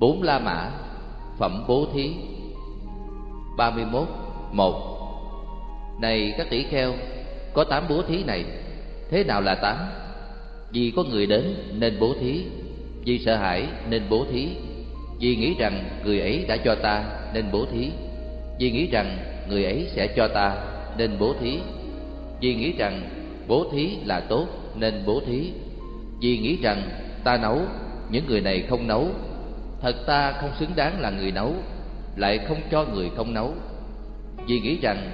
Bốn La Mã, Phẩm Bố Thí 31 một Này các tỷ kheo, Có tám bố thí này, Thế nào là tám? Vì có người đến nên bố thí, Vì sợ hãi nên bố thí, Vì nghĩ rằng người ấy đã cho ta nên bố thí, Vì nghĩ rằng người ấy sẽ cho ta nên bố thí, Vì nghĩ rằng bố thí là tốt nên bố thí, Vì nghĩ rằng ta nấu, những người này không nấu Thật ta không xứng đáng là người nấu Lại không cho người không nấu. Vì nghĩ rằng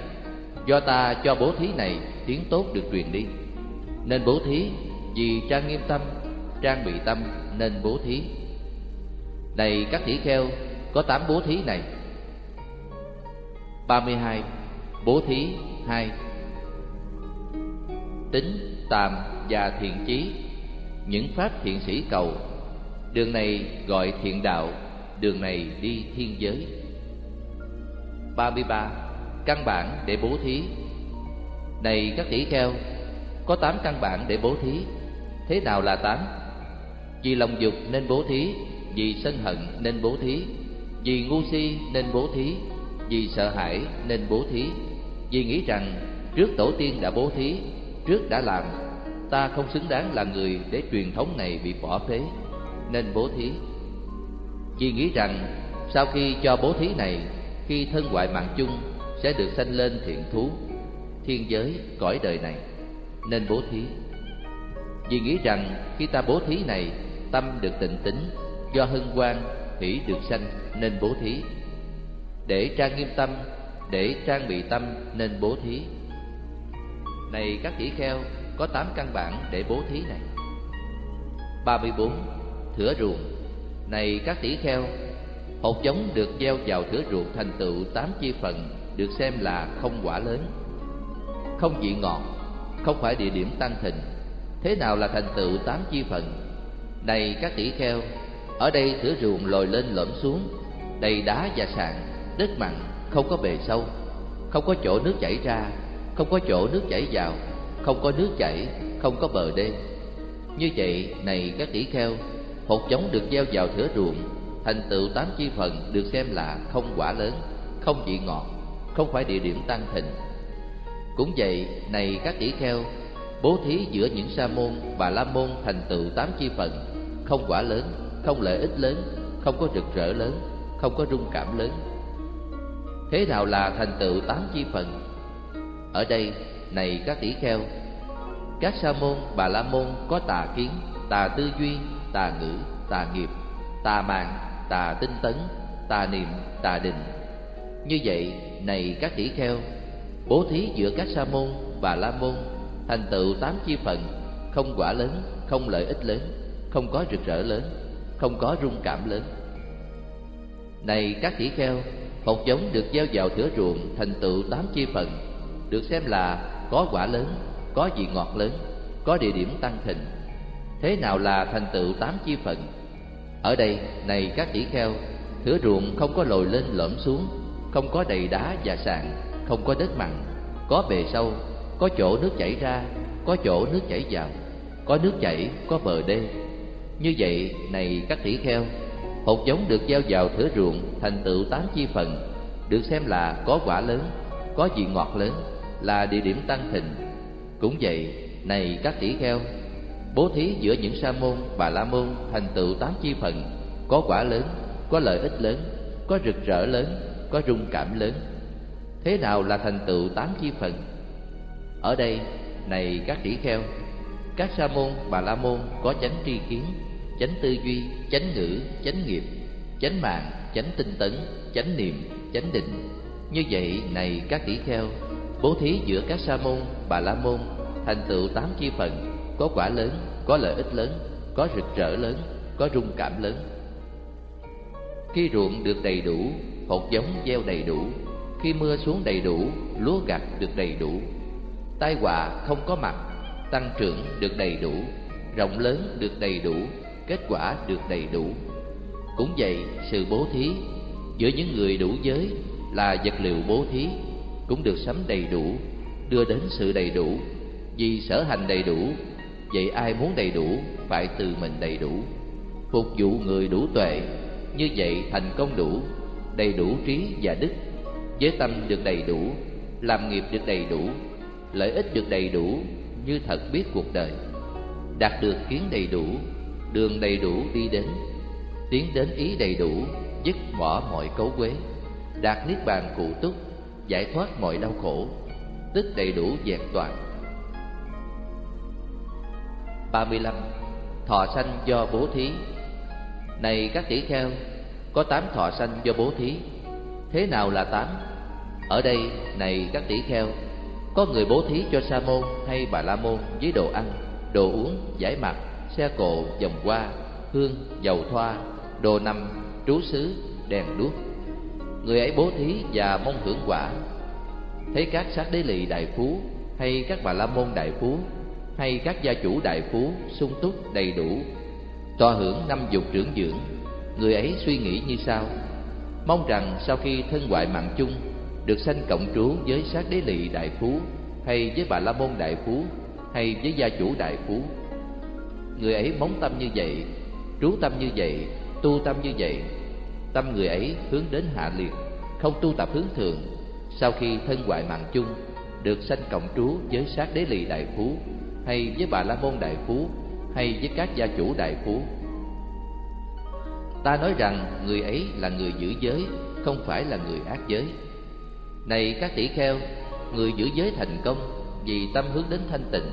Do ta cho bố thí này tiếng tốt được truyền đi Nên bố thí Vì trang nghiêm tâm Trang bị tâm nên bố thí. Này các tỷ kheo Có tám bố thí này. 32. Bố thí 2 Tính, tàm và thiện chí Những pháp thiện sĩ cầu Đường này gọi thiện đạo, Đường này đi thiên giới 33. Căn bản để bố thí Này các tỷ kheo, Có tám căn bản để bố thí Thế nào là tám? Vì lòng dục nên bố thí, Vì sân hận nên bố thí, Vì ngu si nên bố thí, Vì sợ hãi nên bố thí Vì nghĩ rằng trước tổ tiên đã bố thí, Trước đã làm, Ta không xứng đáng là người để truyền thống này bị bỏ phế nên bố thí. Vì nghĩ rằng sau khi cho bố thí này Khi thân ngoại mạng chung sẽ được sanh lên thiện thú Thiên giới, cõi đời này Nên bố thí. Vì nghĩ rằng khi ta bố thí này Tâm được tịnh tính Do hân hoan, hỷ được sanh Nên bố thí. Để trang nghiêm tâm Để trang bị tâm nên bố thí. Này các tỷ kheo Có tám căn bản để bố thí này. 34. Thửa ruộng. Này các tỷ kheo, Hột giống được gieo vào thửa ruộng thành tựu tám chi phần Được xem là không quả lớn. Không vị ngọt, Không phải địa điểm tăng thịnh, Thế nào là thành tựu tám chi phần? Này các tỷ kheo, Ở đây thửa ruộng lồi lên lõm xuống, Đầy đá và sạn, Đất mặn không có bề sâu, Không có chỗ nước chảy ra, Không có chỗ nước chảy vào, Không có nước chảy, Không có bờ đê. Như vậy, này các tỷ kheo Hột giống được gieo vào thửa ruộng Thành tựu tám chi phần được xem là không quả lớn Không vị ngọt Không phải địa điểm tăng thịnh Cũng vậy này các tỷ kheo Bố thí giữa những sa môn và la môn thành tựu tám chi phần Không quả lớn, không lợi ích lớn Không có rực rỡ lớn, không có rung cảm lớn Thế nào là thành tựu tám chi phần? Ở đây, này các tỷ kheo Các sa môn, bà la môn có tà kiến, tà tư duy, tà ngữ, tà nghiệp, tà mạng, tà tinh tấn, tà niệm, tà định. Như vậy, này các tỷ kheo Bố thí giữa các sa môn, và la môn Thành tựu tám chi phần Không quả lớn, không lợi ích lớn Không có rực rỡ lớn Không có rung cảm lớn. Này các tỷ kheo Hột giống được gieo vào thửa ruộng thành tựu tám chi phần Được xem là có quả lớn, có vị ngọt lớn, có địa điểm tăng thịnh. Thế nào là thành tựu tám chi phần? Ở đây, này các tỷ kheo Thửa ruộng không có lồi lên lõm xuống Không có đầy đá và sàn Không có đất mặn Có bề sâu Có chỗ nước chảy ra Có chỗ nước chảy vào Có nước chảy, có bờ đê Như vậy, này các tỷ kheo Hột giống được gieo vào thửa ruộng thành tựu tám chi phần Được xem là có quả lớn, có vị ngọt lớn Là địa điểm tăng thịnh Cũng vậy, này các tỷ kheo Bố thí giữa những sa môn và la môn thành tựu tám chi phần Có quả lớn, có lợi ích lớn, có rực rỡ lớn, có rung cảm lớn Thế nào là thành tựu tám chi phần? Ở đây, này các tỷ kheo Các sa môn, bà la môn có chánh tri kiến chánh tư duy, chánh ngữ, chánh nghiệp, chánh mạng, chánh tinh tấn, chánh niệm, chánh định. Như vậy này các tỷ kheo, bố thí giữa các sa môn, bà la môn thành tựu tám chi phần, có quả lớn, có lợi ích lớn, có rực rỡ lớn, có rung cảm lớn. Khi ruộng được đầy đủ, hột giống gieo đầy đủ, khi mưa xuống đầy đủ, lúa gặt được đầy đủ. Tai họa không có mặt, tăng trưởng được đầy đủ, rộng lớn được đầy đủ, kết quả được đầy đủ. Cũng vậy, sự bố thí giữa những người đủ giới là vật liệu bố thí cũng được sắm đầy đủ, đưa đến sự đầy đủ. Vì sở hành đầy đủ, vậy ai muốn đầy đủ phải từ mình đầy đủ. Phục vụ người đủ tuệ, như vậy thành công đủ đầy đủ trí và đức. Giới tâm được đầy đủ làm nghiệp được đầy đủ lợi ích được đầy đủ như thật biết cuộc đời. Đạt được kiến đầy đủ đường đầy đủ đi đến tiến đến ý đầy đủ dứt bỏ mọi cấu quế. Đạt niết bàn cụ túc giải thoát mọi đau khổ tức đầy đủ vẹn toàn. 35. Thọ sanh do bố thí Này các tỷ kheo, có tám thọ sanh do bố thí Thế nào là tám? Ở đây, này các tỷ kheo, có người bố thí cho sa môn hay bà la môn với đồ ăn, đồ uống, giải mặt, xe cộ, vòng hoa, hương, dầu thoa, đồ nằm, trú xứ, đèn đuốc. Người ấy bố thí và mong hưởng quả. Thấy các sát đế lì đại phú hay các bà la môn đại phú hay các gia chủ đại phú sung túc đầy đủ, tòa hưởng năm dục trưởng dưỡng, người ấy suy nghĩ như sau: mong rằng sau khi thân ngoại mạng chung được sanh cộng trú với sát đế lì đại phú hay với bà la môn đại phú hay với gia chủ đại phú. Người ấy móng tâm như vậy trú tâm như vậy tu tâm như vậy tâm người ấy hướng đến hạ liệt không tu tập hướng thường. Sau khi thân ngoại mạng chung được sanh cộng trú với sát đế lì đại phú hay với bà la môn đại phú, hay với các gia chủ đại phú? Ta nói rằng người ấy là người giữ giới, không phải là người ác giới. Này các tỷ kheo, người giữ giới thành công vì tâm hướng đến thanh tịnh.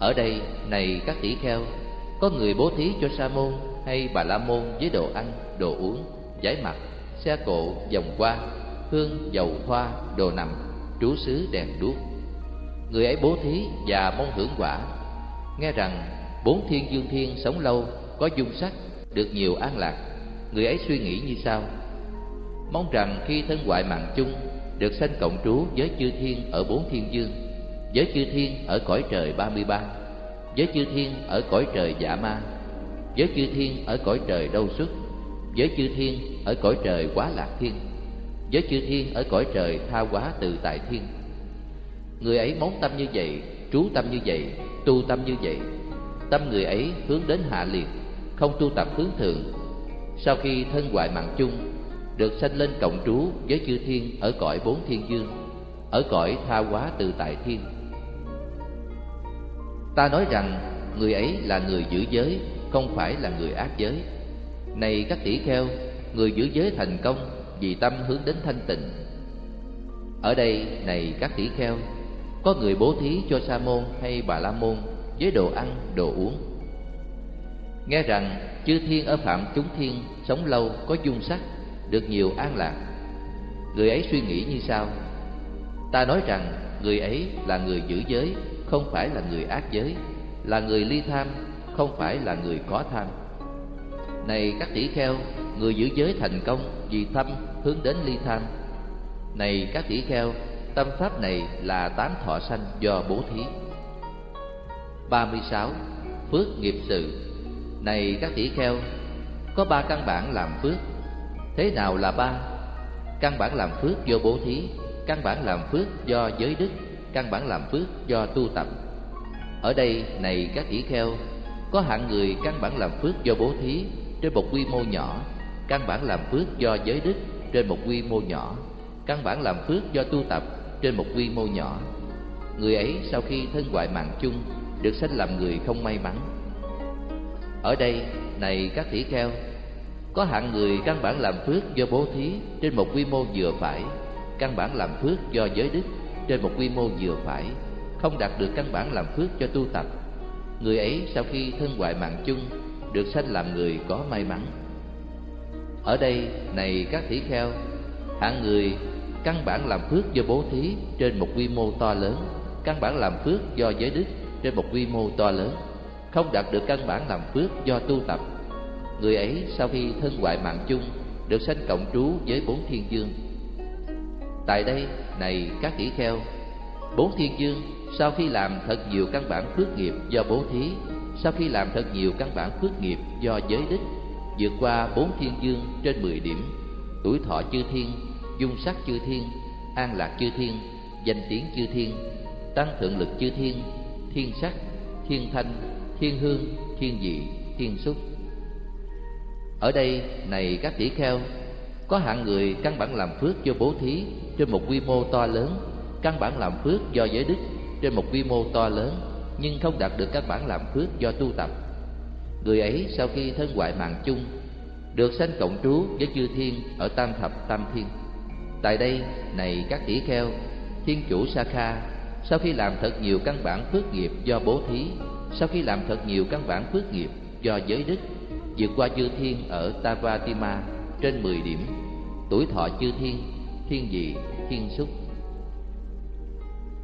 Ở đây, này các tỷ kheo, có người bố thí cho sa môn hay bà la môn với đồ ăn, đồ uống, giải mặt, xe cộ, vòng qua hương, dầu hoa, đồ nằm, trú xứ, đèn đuốc người ấy bố thí và mong hưởng quả. Nghe rằng bốn thiên dương thiên sống lâu, có dung sắc, được nhiều an lạc, người ấy suy nghĩ như sau. Mong rằng khi thân ngoại mạng chung, được sanh cộng trú với chư thiên ở bốn thiên dương, với chư thiên ở cõi trời ba mươi ba, với chư thiên ở cõi trời dạ ma, với chư thiên ở cõi trời đâu xuất, với chư thiên ở cõi trời quá lạc thiên, với chư thiên ở cõi trời tha quá tự tại thiên người ấy móng tâm như vậy, trú tâm như vậy, tu tâm như vậy. Tâm người ấy hướng đến hạ liệt, không tu tập hướng thượng. Sau khi thân hoại mạng chung, được sanh lên cộng trú với chư thiên ở cõi bốn thiên dương, ở cõi tha hóa tự tại thiên. Ta nói rằng, người ấy là người giữ giới, không phải là người ác giới. Này các tỷ kheo, người giữ giới thành công vì tâm hướng đến thanh tịnh. Ở đây, này các tỷ kheo có người bố thí cho sa môn hay bà la môn với đồ ăn, đồ uống. Nghe rằng chư thiên ở phạm chúng thiên sống lâu có dung sắc, được nhiều an lạc. Người ấy suy nghĩ như sau. Ta nói rằng người ấy là người giữ giới, không phải là người ác giới. Là người ly tham, không phải là người có tham. Này các tỷ kheo, người giữ giới thành công vì tâm hướng đến ly tham. Này các tỷ kheo tâm pháp này là tám thọ sanh do bố thí 36. Phước nghiệp sự Này các tỷ kheo, Có ba căn bản làm phước Thế nào là ba? Căn bản làm phước do bố thí, Căn bản làm phước do giới đức, Căn bản làm phước do tu tập Ở đây, này các tỷ kheo, Có hạng người căn bản làm phước do bố thí Trên một quy mô nhỏ, Căn bản làm phước do giới đức Trên một quy mô nhỏ, Căn bản làm phước do tu tập trên một quy mô nhỏ Người ấy sau khi thân hoại mạng chung Được sanh làm người không may mắn Ở đây này các tỷ kheo có hạng người căn bản làm phước do bố thí trên một quy mô vừa phải, căn bản làm phước do giới đức trên một quy mô vừa phải, không đạt được căn bản làm phước cho tu tập. Người ấy sau khi thân hoại mạng chung được sanh làm người có may mắn. Ở đây này các tỷ kheo, hạng người căn bản làm phước do bố thí trên một quy mô to lớn, căn bản làm phước do giới đức trên một quy mô to lớn, không đạt được căn bản làm phước do tu tập. Người ấy sau khi thân ngoại mạng chung được sanh cộng trú với bốn thiên dương. Tại đây này các tỷ kheo bốn thiên dương sau khi làm thật nhiều căn bản phước nghiệp do bố thí sau khi làm thật nhiều căn bản phước nghiệp do giới đức vượt qua bốn thiên dương trên mười điểm tuổi thọ chư thiên dung sắc chư thiên, an lạc chư thiên, danh tiếng chư thiên, tăng thượng lực chư thiên thiên sắc, thiên thanh, thiên hương, thiên dị thiên xúc. Ở đây này các tỷ kheo, Có hạng người căn bản làm phước cho bố thí Trên một quy mô to lớn, Căn bản làm phước do giới đức Trên một quy mô to lớn, Nhưng không đạt được căn bản làm phước do tu tập. Người ấy sau khi thân hoại mạng chung, Được sanh cộng trú với chư thiên Ở tam thập tam thiên. Tại đây này các tỷ kheo Thiên chủ Sakha sau khi làm thật nhiều căn bản phước nghiệp do bố thí, sau khi làm thật nhiều căn bản phước nghiệp do giới đức, vượt qua chư thiên ở Tavatima trên 10 điểm, tuổi thọ chư thiên, thiên dị, thiên xúc.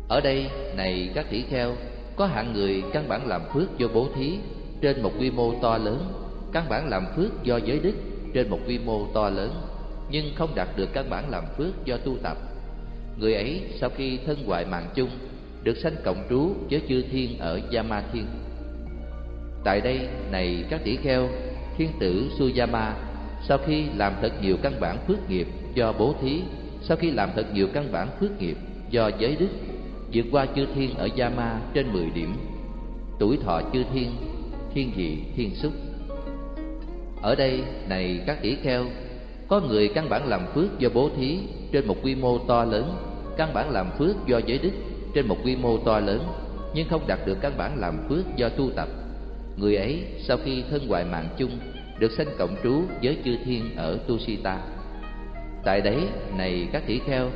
Ở đây, này các tỷ kheo, có hạng người căn bản làm phước do bố thí trên một quy mô to lớn, căn bản làm phước do giới đức trên một quy mô to lớn, nhưng không đạt được căn bản làm phước do tu tập. Người ấy sau khi thân hoại mạng chung được sanh cộng trú với chư thiên ở Yama Thiên. Tại đây, này các tỷ kheo, thiên tử Suyama sau khi làm thật nhiều căn bản phước nghiệp do bố thí, sau khi làm thật nhiều căn bản phước nghiệp do giới đức, vượt qua chư thiên ở Yama trên 10 điểm, tuổi thọ chư thiên, thiên dị, thiên xúc. Ở đây, này các tỷ kheo, có người căn bản làm phước do bố thí trên một quy mô to lớn, căn bản làm phước do giới đức trên một quy mô to lớn nhưng không đạt được căn bản làm phước do tu tập. Người ấy sau khi thân hoại mạng chung được sanh cộng trú với chư thiên ở Tusita. Tại đấy này các tỷ kheo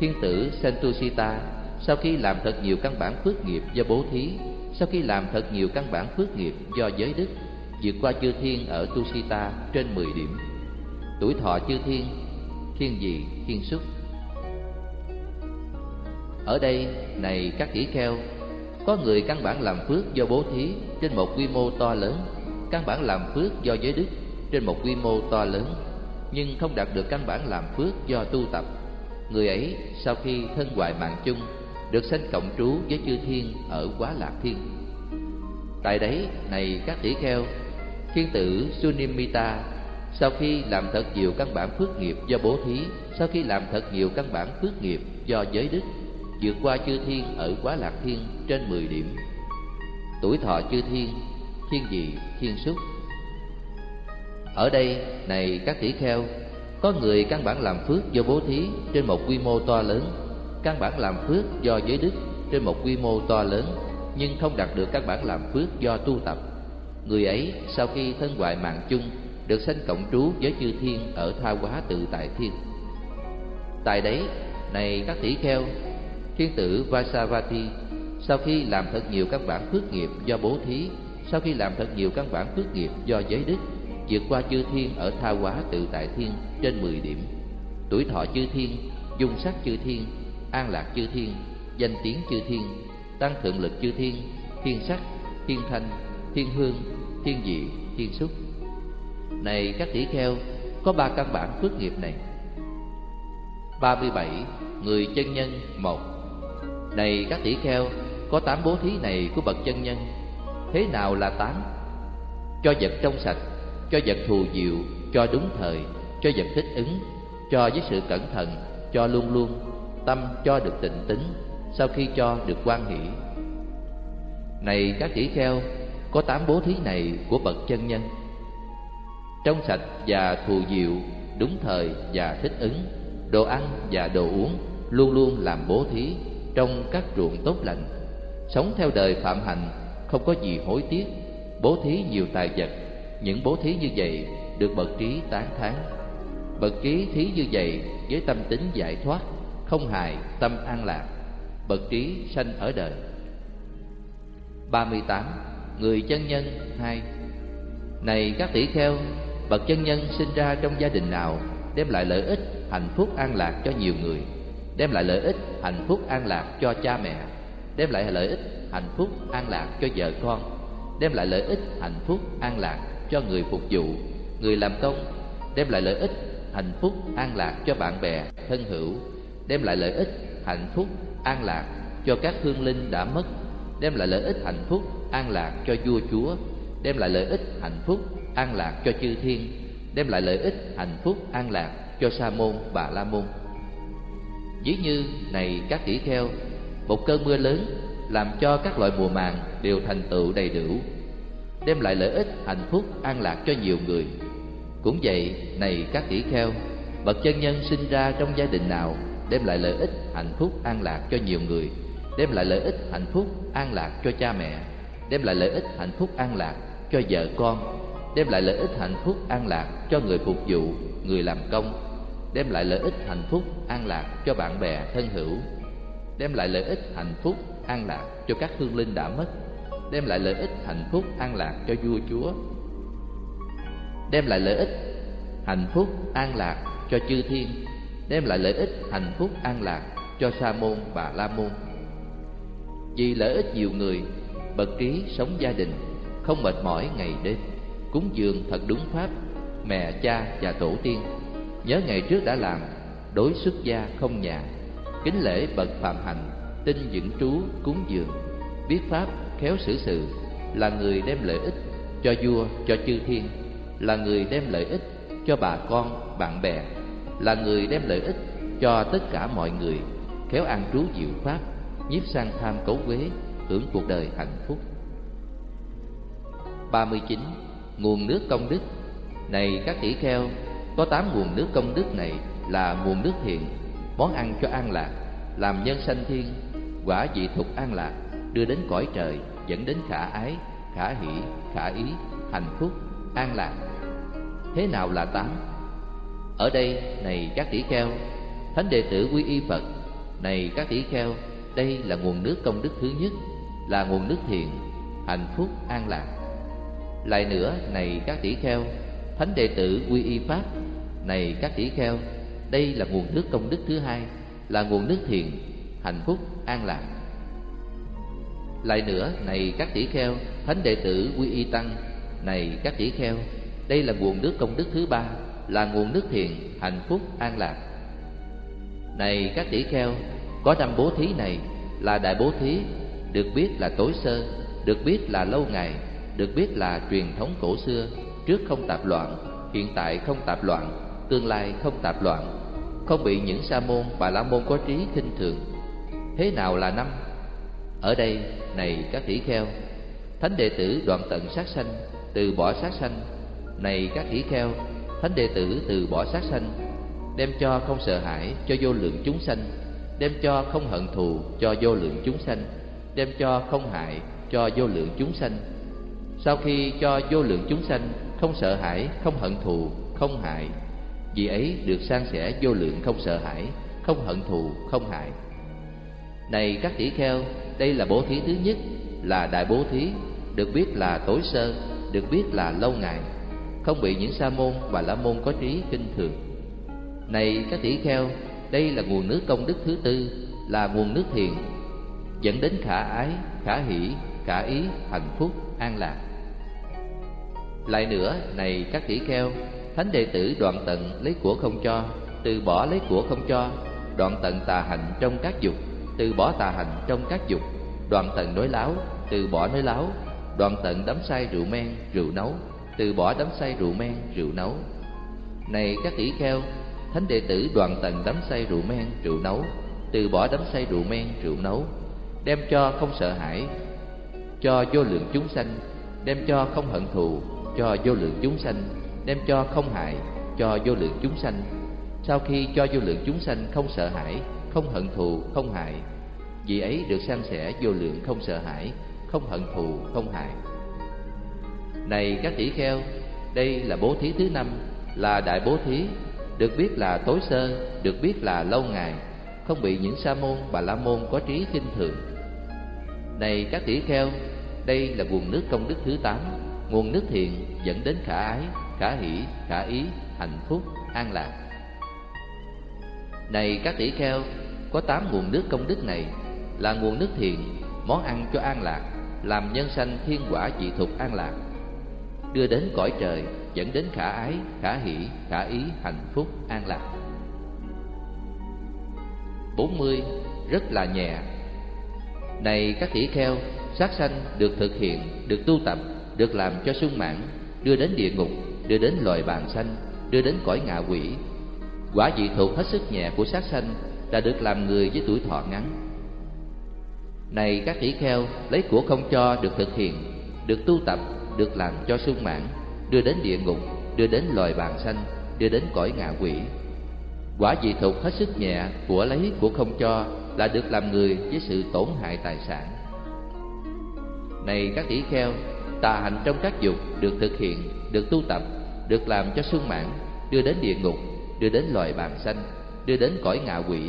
thiên tử Sentusita sau khi làm thật nhiều căn bản phước nghiệp do bố thí sau khi làm thật nhiều căn bản phước nghiệp do giới đức vượt qua chư thiên ở Tusita trên 10 điểm tuổi thọ chư thiên thiên dị thiên xuất. ở đây, này các tỷ kheo, có người căn bản làm phước do bố thí trên một quy mô to lớn, căn bản làm phước do giới đức trên một quy mô to lớn, nhưng không đạt được căn bản làm phước do tu tập. Người ấy sau khi thân hoại mạng chung, được sanh cộng trú với chư thiên ở Quá Lạc Thiên. Tại đấy, này các tỷ kheo, thiên tử Sunimita sau khi làm thật nhiều căn bản phước nghiệp do bố thí, sau khi làm thật nhiều căn bản phước nghiệp do giới đức vượt qua chư thiên ở quá lạc thiên trên 10 điểm. Tuổi thọ chư thiên thiên dị thiên súc. Ở đây này các tỷ kheo có người căn bản làm phước do bố thí trên một quy mô to lớn căn bản làm phước do giới đức trên một quy mô to lớn nhưng không đạt được căn bản làm phước do tu tập. Người ấy sau khi thân hoại mạng chung được sanh cộng trú với chư thiên ở tha hóa tự tại thiên tại đấy này các tỷ kheo Thiên tử Vasavati sau khi làm thật nhiều các bản phước nghiệp do bố thí, sau khi làm thật nhiều các bản phước nghiệp do giới đức, vượt qua chư thiên ở tha hóa tự tại thiên trên 10 điểm. Tuổi thọ chư thiên, dung sắc chư thiên, an lạc chư thiên, danh tiếng chư thiên, tăng thượng lực chư thiên, thiên sắc, thiên thanh, thiên hương, thiên dị, thiên xúc. Này các tỷ kheo, có ba căn bản phước nghiệp này. 37. Người chân nhân một này các tỷ kheo, có tám bố thí này của bậc chân nhân. Thế nào là tám? Cho vật trong sạch, cho vật thù diệu, cho đúng thời, cho vật thích ứng, cho với sự cẩn thận, cho luôn luôn, tâm cho được tịnh tính, sau khi cho được quan hỷ. Này các tỷ kheo, có tám bố thí này của bậc chân nhân. Trong sạch và thù diệu, đúng thời và thích ứng, đồ ăn và đồ uống luôn luôn làm bố thí trong các ruộng tốt lành. Sống theo đời phạm hạnh không có gì hối tiếc. Bố thí nhiều tài vật những bố thí như vậy được bậc trí tán thán. Bậc trí thí như vậy với tâm tính giải thoát không hại tâm an lạc. Bậc trí sanh ở đời. 38. Người chân nhân hai. Này các tỷ kheo Bậc chân nhân sinh ra trong gia đình nào Đem lại lợi ích, hạnh phúc an lạc cho nhiều người đem lại lợi ích hạnh phúc an lạc cho cha mẹ đem lại lợi ích hạnh phúc an lạc cho vợ con đem lại lợi ích hạnh phúc an lạc cho người phục vụ người làm công đem lại lợi ích hạnh phúc an lạc cho bạn bè thân hữu đem lại lợi ích hạnh phúc an lạc cho các hương linh đã mất đem lại lợi ích hạnh phúc an lạc cho vua chúa đem lại lợi ích hạnh phúc an lạc cho chư thiên đem lại lợi ích hạnh phúc an lạc cho sa môn và la môn. Ví như này các tỷ kheo Một cơn mưa lớn làm cho các loại mùa màng đều thành tựu đầy đủ Đem lại lợi ích, hạnh phúc, an lạc cho nhiều người. Cũng vậy, này các tỷ kheo, bậc chân nhân sinh ra trong gia đình nào đem lại lợi ích, hạnh phúc, an lạc cho nhiều người, đem lại lợi ích, hạnh phúc, an lạc cho cha mẹ, đem lại lợi ích, hạnh phúc, an lạc cho vợ con, đem lại lợi ích, hạnh phúc, an lạc cho người phục vụ, người làm công, đem lại lợi ích, hạnh phúc, an lạc cho bạn bè, thân hữu, đem lại lợi ích, hạnh phúc, an lạc cho các hương linh đã mất, đem lại lợi ích, hạnh phúc, an lạc cho vua chúa, đem lại lợi ích, hạnh phúc, an lạc cho chư thiên, đem lại lợi ích, hạnh phúc, an lạc cho sa môn và la môn. Vì lợi ích nhiều người, bậc trí sống gia đình, không mệt mỏi ngày đêm, cúng dường thật đúng pháp, mẹ cha và tổ tiên. Nhớ ngày trước đã làm, đối xuất gia không nhà, kính lễ bậc phạm hạnh, tin dưỡng trú cúng dường, biết pháp khéo xử sự, là người đem lợi ích cho vua cho chư thiên, là người đem lợi ích cho bà con bạn bè, là người đem lợi ích cho tất cả mọi người, khéo an trú diệu pháp, nhiếp sang tham cấu quế, hưởng cuộc đời hạnh phúc. 39. Nguồn nước công đức Này các tỷ kheo, có tám nguồn nước công đức này là nguồn nước thiện, món ăn cho an lạc, làm nhân sanh thiên, quả vị thục an lạc, đưa đến cõi trời, dẫn đến khả ái, khả hỷ, khả ý, hạnh phúc, an lạc. Thế nào là tám? Ở đây, này các tỷ kheo, thánh đệ tử quy y Phật, này các tỷ kheo, đây là nguồn nước công đức thứ nhất, là nguồn nước thiện, hạnh phúc, an lạc. Lại nữa, này các tỷ kheo, thánh đệ tử quy y Pháp, này các tỷ kheo, đây là nguồn nước công đức thứ hai, là nguồn nước thiện, hạnh phúc, an lạc. Lại nữa, này các tỷ kheo, thánh đệ tử quy y tăng, này các tỷ kheo, đây là nguồn nước công đức thứ ba, là nguồn nước thiện, hạnh phúc, an lạc. Này các tỷ kheo, có năm bố thí này là đại bố thí, được biết là tối sơ, được biết là lâu ngày, được biết là truyền thống cổ xưa, trước không tạp loạn, hiện tại không tạp loạn, tương lai không tạp loạn, không bị những sa môn bà la môn có trí khinh thường. Thế nào là năm? Ở đây, này các tỷ kheo, thánh đệ tử đoạn tận sát sanh, từ bỏ sát sanh. Này các tỷ kheo, thánh đệ tử từ bỏ sát sanh, đem cho không sợ hãi cho vô lượng chúng sanh, đem cho không hận thù cho vô lượng chúng sanh, đem cho không hại cho vô lượng chúng sanh. Sau khi cho vô lượng chúng sanh không sợ hãi, không hận thù, không hại, vì ấy được san sẻ vô lượng không sợ hãi, không hận thù, không hại. Này các tỷ kheo, đây là bố thí thứ nhất, là đại bố thí, được biết là tối sơ, được biết là lâu ngày, không bị những sa môn và la môn có trí kinh thường. Này các tỷ kheo, đây là nguồn nước công đức thứ tư, là nguồn nước thiện, dẫn đến khả ái, khả hỷ, khả ý, hạnh phúc, an lạc. Lại nữa, này các tỷ kheo, thánh đệ tử đoạn tận lấy của không cho, từ bỏ lấy của không cho, đoạn tận tà hạnh trong các dục, từ bỏ tà hạnh trong các dục, đoạn tận nói láo, từ bỏ nói láo, đoạn tận đắm say rượu men, rượu nấu, từ bỏ đắm say rượu men, rượu nấu. Này các tỷ kheo, thánh đệ tử đoạn tận đắm say rượu men, rượu nấu, từ bỏ đắm say rượu men, rượu nấu, đem cho không sợ hãi, cho vô lượng chúng sanh, đem cho không hận thù, cho vô lượng chúng sanh, đem cho không hại, cho vô lượng chúng sanh. Sau khi cho vô lượng chúng sanh không sợ hãi, không hận thù, không hại, vì ấy được san sẻ vô lượng không sợ hãi, không hận thù, không hại. Này các tỷ kheo, đây là bố thí thứ năm, là đại bố thí, được biết là tối sơ, được biết là lâu ngày, không bị những sa môn bà la môn có trí khinh thường. Này các tỷ kheo, đây là nguồn nước công đức thứ tám, nguồn nước thiện dẫn đến khả ái, khả hỷ, khả ý, hạnh phúc, an lạc. Này các tỷ kheo, có tám nguồn nước công đức này là nguồn nước thiện, món ăn cho an lạc, làm nhân sanh thiên quả dị thục an lạc, đưa đến cõi trời, dẫn đến khả ái, khả hỷ, khả ý, hạnh phúc, an lạc. 40. Rất là nhẹ Này các tỷ kheo, sát sanh được thực hiện, được tu tập, được làm cho sung mãn, đưa đến địa ngục, đưa đến loài bàn xanh, đưa đến cõi ngạ quỷ. Quả dị thuộc hết sức nhẹ của sát sanh là được làm người với tuổi thọ ngắn. Này các tỷ kheo, lấy của không cho được thực hiện, được tu tập, được làm cho sung mãn, đưa đến địa ngục, đưa đến loài bàn xanh đưa đến cõi ngạ quỷ quả dị thuộc hết sức nhẹ của lấy của không cho là được làm người với sự tổn hại tài sản này các tỷ kheo tà hạnh trong các dục được thực hiện, được tu tập, được làm cho sung mãn, đưa đến địa ngục, đưa đến loài bàn xanh đưa đến cõi ngạ quỷ.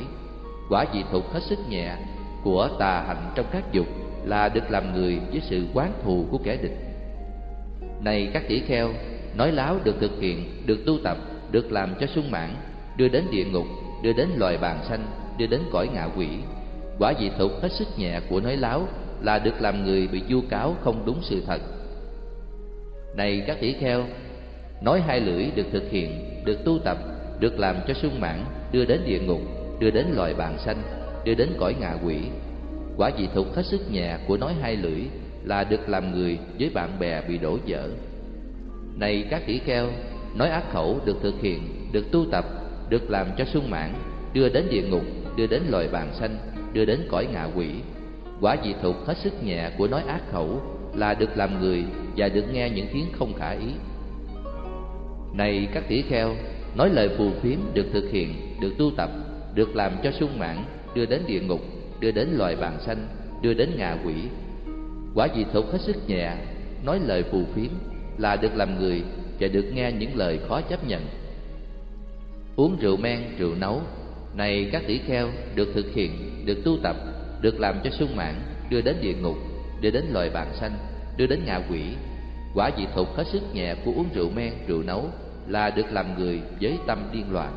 Quả dị thục hết sức nhẹ của tà hạnh trong các dục là được làm người với sự quán thù của kẻ địch. Này các tỷ kheo, nói láo được thực hiện, được tu tập, được làm cho sung mãn, đưa đến địa ngục, đưa đến loài bàn xanh đưa đến cõi ngạ quỷ. Quả dị thục hết sức nhẹ của nói láo là được làm người bị vu cáo không đúng sự thật này các tỷ kheo, nói hai lưỡi được thực hiện, được tu tập, được làm cho sung mãn, đưa đến địa ngục, đưa đến loài bàn xanh đưa đến cõi ngạ quỷ. Quả dị thục hết sức nhẹ của nói hai lưỡi là được làm người với bạn bè bị đổ vỡ. Này các tỷ kheo, nói ác khẩu được thực hiện, được tu tập, được làm cho sung mãn, đưa đến địa ngục, đưa đến loài bàn xanh đưa đến cõi ngạ quỷ. Quả dị thục hết sức nhẹ của nói ác khẩu là được làm người và được nghe những tiếng không khả ý. Này các tỷ kheo, nói lời phù phiếm được thực hiện, được tu tập, được làm cho sung mãn, đưa đến địa ngục, đưa đến loài bàn xanh, đưa đến ngạ quỷ. Quả gì thục hết sức nhẹ, nói lời phù phiếm là được làm người và được nghe những lời khó chấp nhận. Uống rượu men, rượu nấu, này các tỷ kheo, được thực hiện, được tu tập, được làm cho sung mãn, đưa đến địa ngục đưa đến loài bàn xanh, đưa đến ngạ quỷ. Quả dị thục hết sức nhẹ của uống rượu men, rượu nấu là được làm người với tâm điên loạn.